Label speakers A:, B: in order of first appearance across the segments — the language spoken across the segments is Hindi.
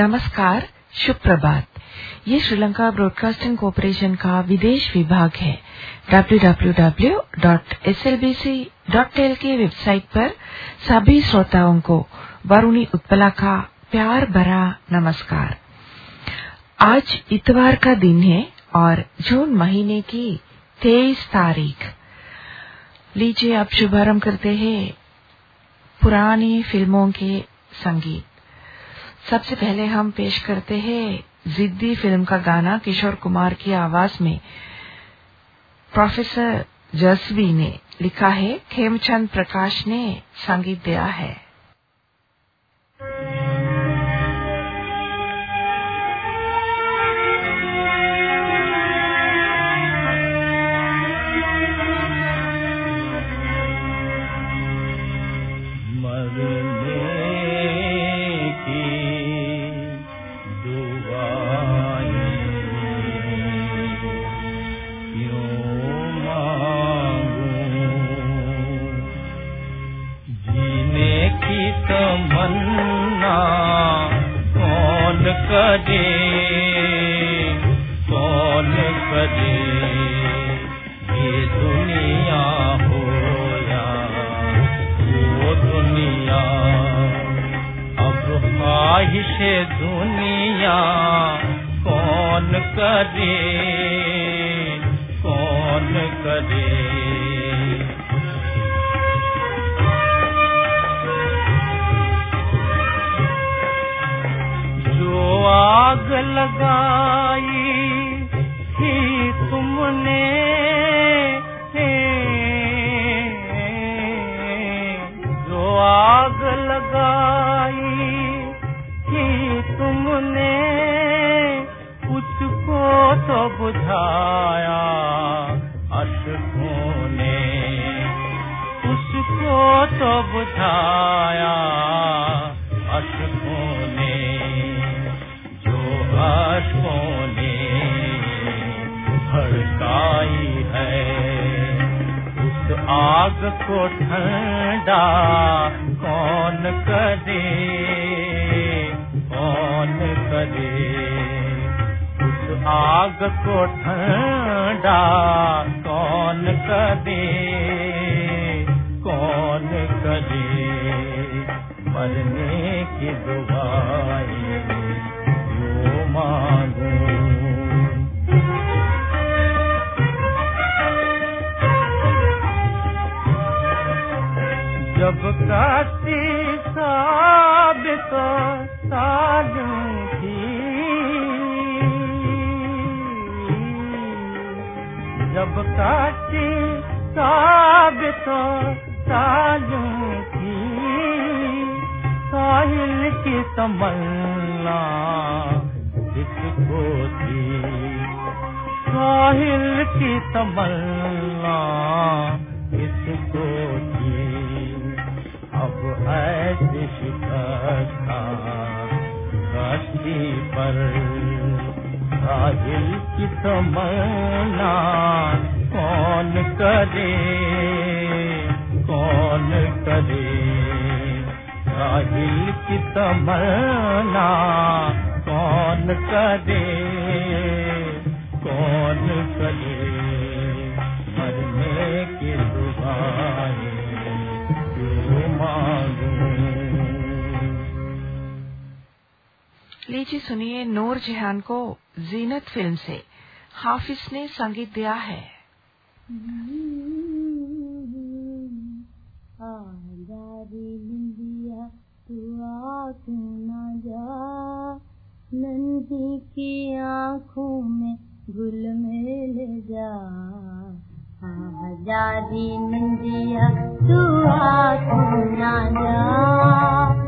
A: नमस्कार शुभ प्रभात ये श्रीलंका ब्रॉडकास्टिंग कॉरपोरेशन का विदेश विभाग है। www.slbc.tel की वेबसाइट पर सभी श्रोताओं को वरुणी उत्पला का प्यार भरा नमस्कार। आज इतवार का दिन है और जून महीने की तेईस तारीख। लीजिए, अब शुभारंभ करते हैं पुरानी फ़िल्मों के संगीत। सबसे पहले हम पेश करते हैं जिद्दी फ़िल्म का गाना किशोर कुमार की आवाज़ में। प्रोफेसर जसवी ने लिखा है, खेमचंद प्रकाश ने संगीत दिया है।
B: ने साब त साजी जब कब ताज़ी साहिल की तमला सिखो थी। साहिल की तमला कश्ती पर साहिल की तमन्ना कौन करे? कौन करे? साहिल की तमन्ना कौन करे
A: लीजिए सुनिए नूर जहान को जीनत फ़िल्म से। हाफिज ने संगीत दिया है।
C: नंदी की आँखों में गुल मेल जा नंदिया तू आँखों ना जा।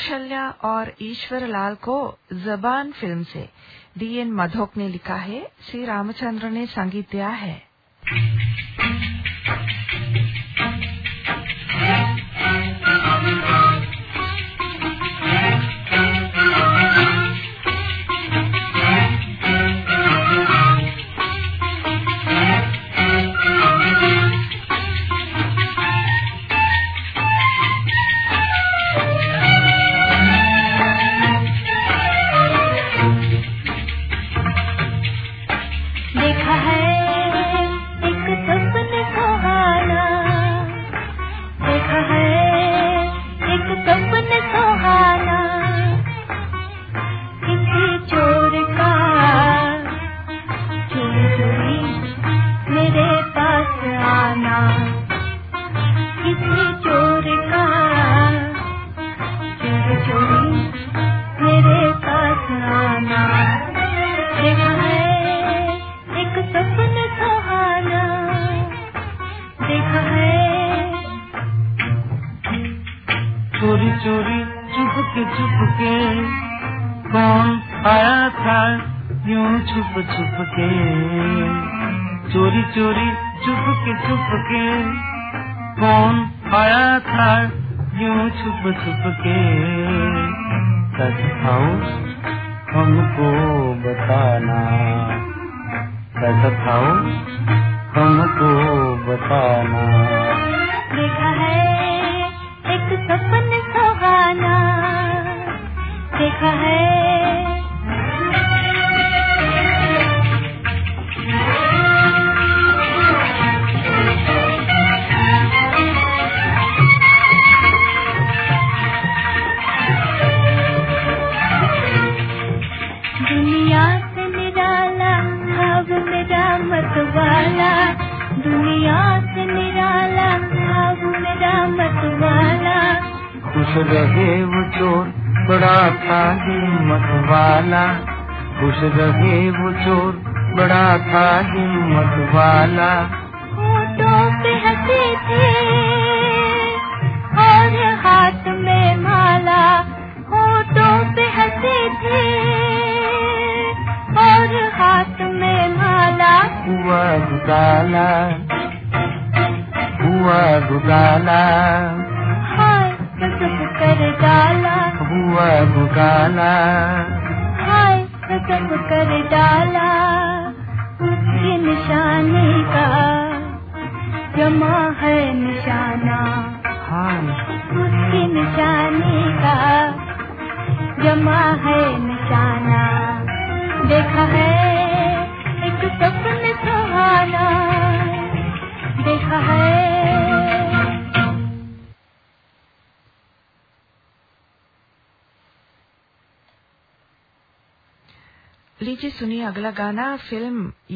C: कौशल्या और ईश्वर लाल को जबान फ़िल्म से डीएन मधोक ने लिखा है, श्री रामचंद्र ने संगीत दिया है।
D: था, यूँ छुप छुप के। कसफाउस हमको बताना। कसफाउस हमको बताना।
E: देखा है, एक सपन सुहाना। देखा है
D: साथ रहे वो चोर, बड़ा था हिम्मत वाला खुश रहे वो चोर, बड़ा था हिम्मत वाला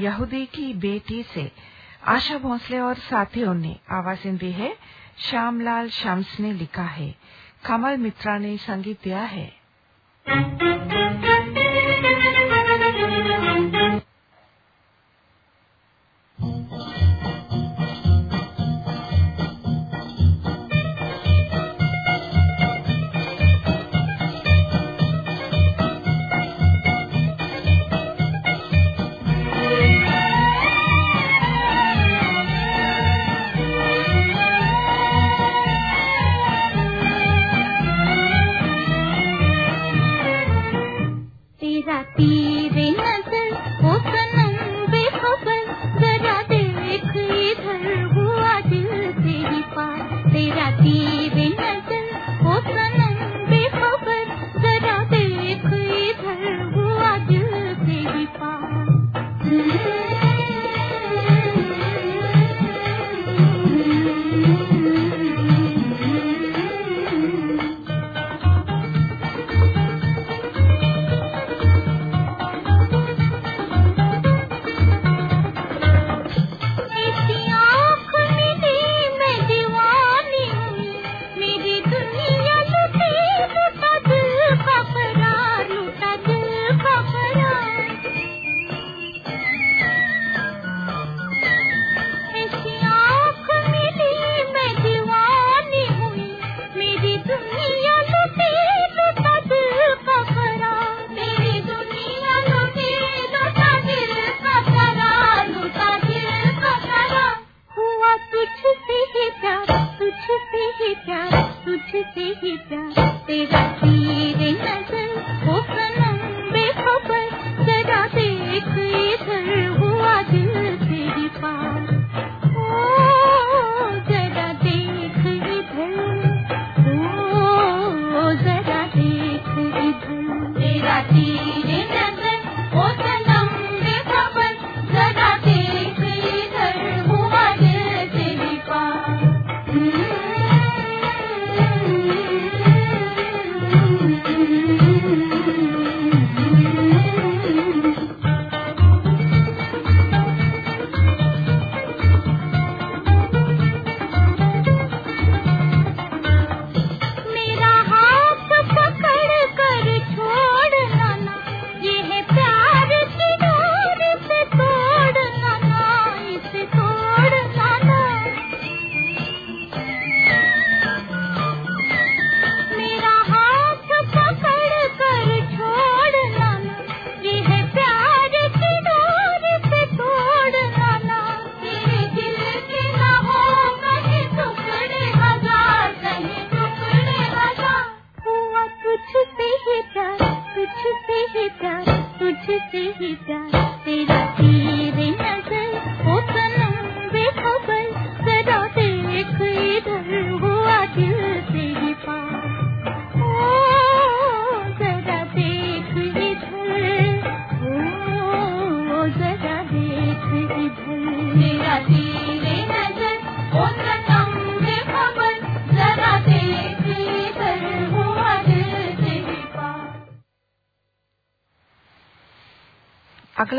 C: यहूदी की बेटी से आशा भोंसले और साथियों ने आवाज़ें दी है। श्यामलाल शम्स ने लिखा है, कमल मित्रा ने संगीत दिया है।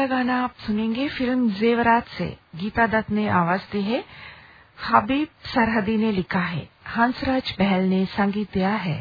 C: अगला गाना आप सुनेंगे फ़िल्म जेवरात से गीता दत्त ने आवाज़ दी है हबीब सरहदी ने लिखा है हंसराज बहल ने संगीत दिया है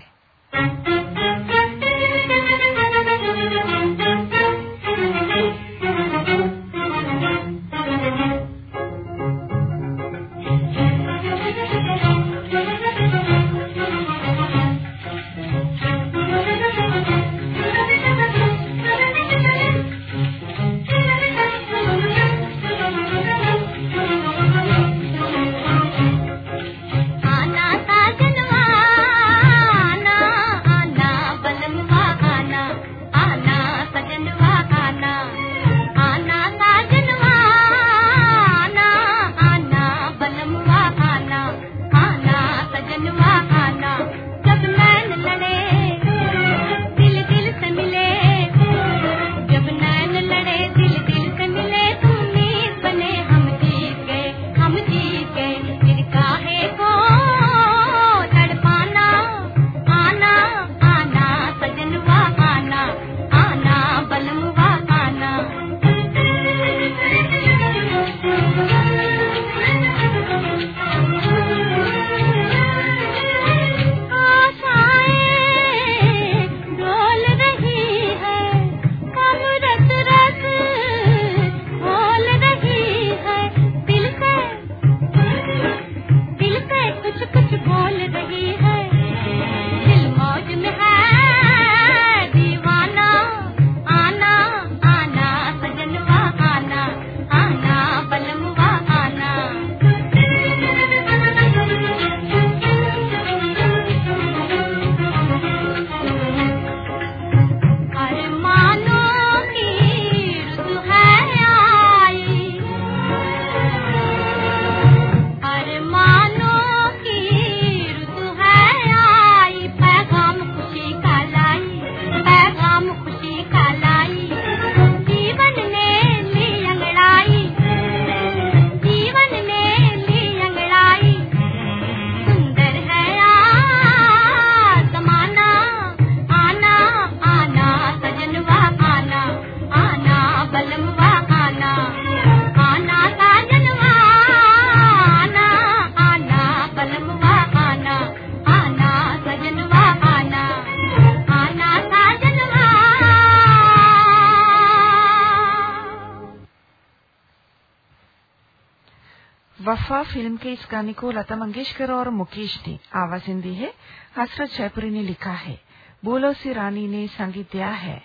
C: फ़िल्म के इस गाने को लता मंगेशकर और मुकेश ने आवाज़ दी है हसरत जयपुरी ने लिखा है बोलो सी रानी ने संगीत दिया है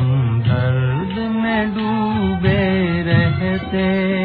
C: सुनेंगे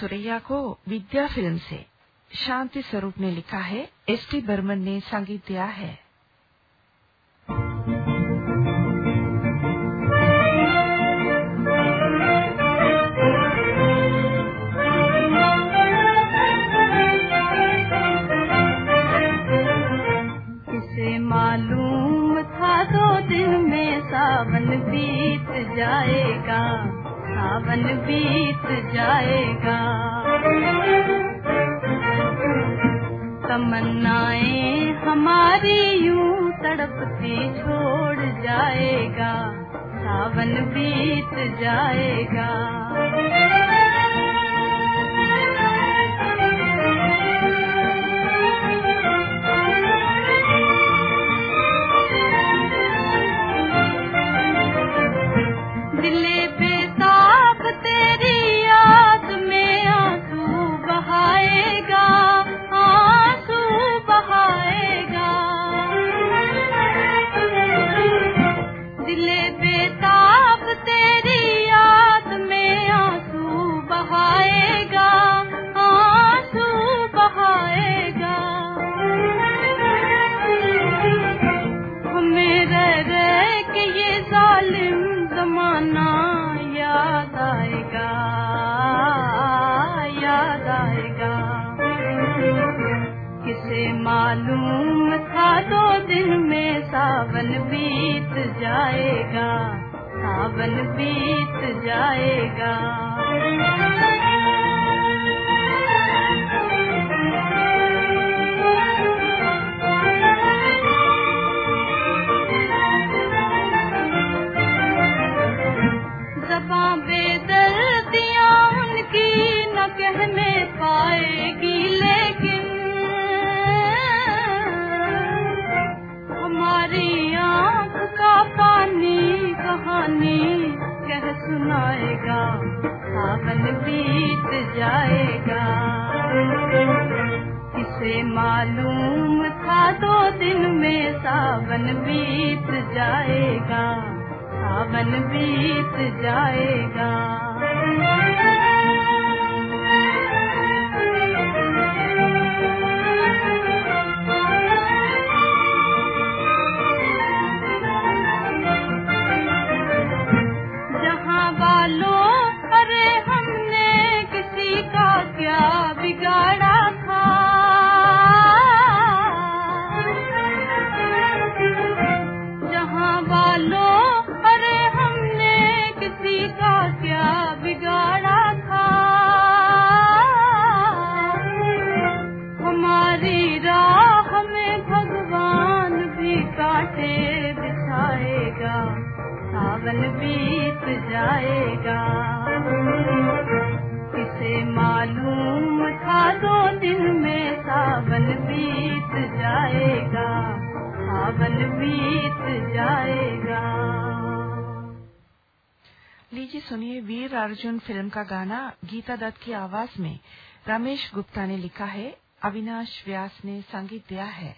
C: सुरैया को विद्या फ़िल्म से शांति स्वरूप ने लिखा है। एस टी बर्मन ने संगीत दिया है।
E: मालूम था दो दिन में सावन बीत जाएगा। सावन बीत जाएगा। तमन्नाएँ हमारी यूँ तड़पती छोड़ जाएगा। सावन बीत जाएगा। सावन बीत जाएगा। किसे मालूम था दो दिन में सावन बीत जाएगा, सावन बीत जाएगा। बिछाएगा सावन बीत जाएगा। किसे मालूम था दो दिन में सावन बीत जाएगा, सावन बीत जाएगा।
C: लीजिए, सुनिए वीर अर्जुन फ़िल्म का गाना, गीता दत्त की आवाज़ में। रमेश गुप्ता ने लिखा है, अविनाश व्यास ने संगीत दिया है।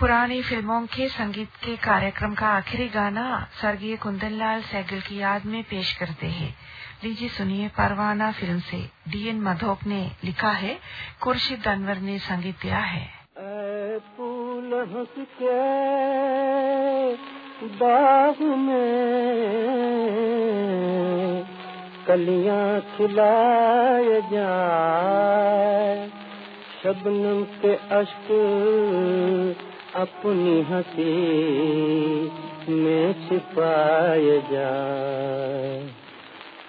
C: पुरानी फ़िल्मों के संगीत के कार्यक्रम का आखिरी गाना स्वर्गीय कुंदनलाल सैगल की याद में पेश करते हैं। लीजिए सुनिए परवाना फ़िल्म से। डीएन मधोक ने लिखा है, खुर्शीद अनवर ने संगीत दिया है।
D: फूल कलियाँ खिलाए जाए, शबनम के अश्क अपनी हँसी में छिपाए जाए।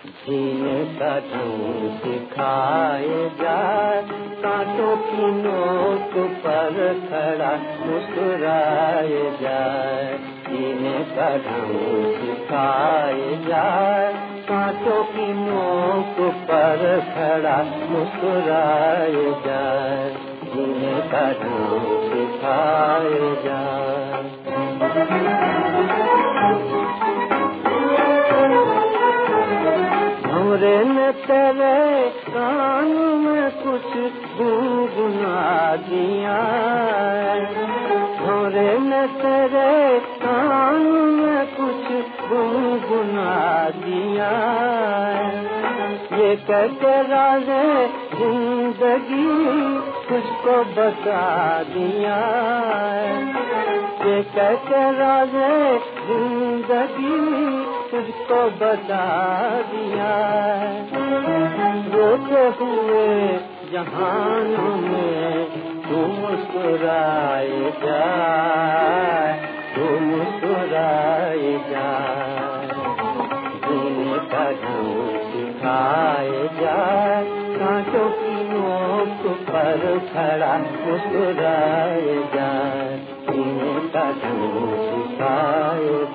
D: जीने का ढंग सिखाए जाए। कांटों की नोक पर खड़ा मुस्कुराए जाए। जीने का ढंग सिखाए जाए। कांटों की नोक पर खड़ा मुस्कुराए जाए। का जाए। हमरे ने में कुछ गुनगुना दिया हमरे ने में कुछ गुनगुना दिया ज़िंदगी तुझको बता दिया ये कहते राजे, ज़िंदगी तुझको बता दिया रोते हुए जहानों में तू मुस्कुराए जा। तू मुस्कुराए जाए जीने का ढंग सिखाए जाए कांटों की पर खड़ा मुस्कुराए जाए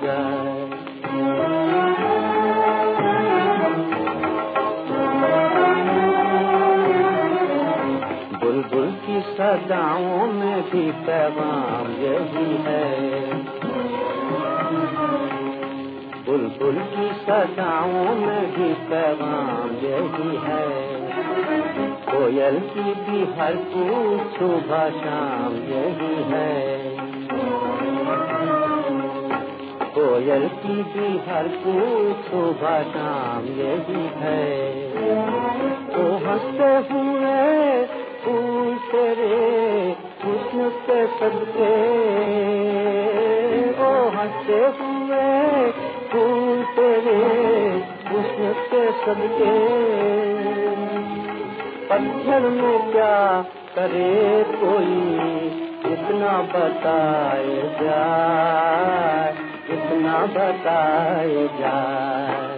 D: जाए बुलबुल की सदाओं में भी पैगाम यही है। बुलबुल की सदाओं में भी पैगाम यही है। कोयल की भी हर सुबह शाम यही है। कोयल की भी हर सुबह शाम यही है। ओ हँसते हुए फूल तेरे हुस्न के सबके ओ हँसते हुए फूल तेरे हुस्न के सबके पत्थर में क्या करे कोई? इतना बताए जाए, इतना बताए जाए।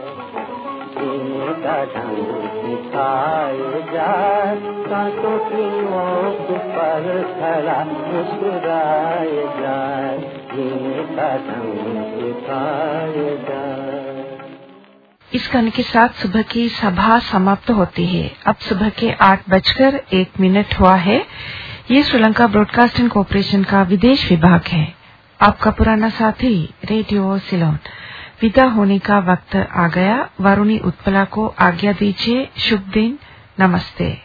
D: जीने का ढंग सिखाए जाए कांटों की नोक पर खड़ा मुस्कुराए जाए। जीने का ढंग सिखाए जाए।
C: इस कण के साथ सुबह की सभा समाप्त होती है। अब सुबह के आठ बजकर एक मिनट हुआ है। ये श्रीलंका ब्रॉडकास्टिंग कॉरपोरेशन का विदेश विभाग है। आपका पुराना साथी, रेडियो सिलोन विदा होने का वक्त आ गया। वरुणी उत्पला को आज्ञा दीजिए। शुभ दिन। नमस्ते।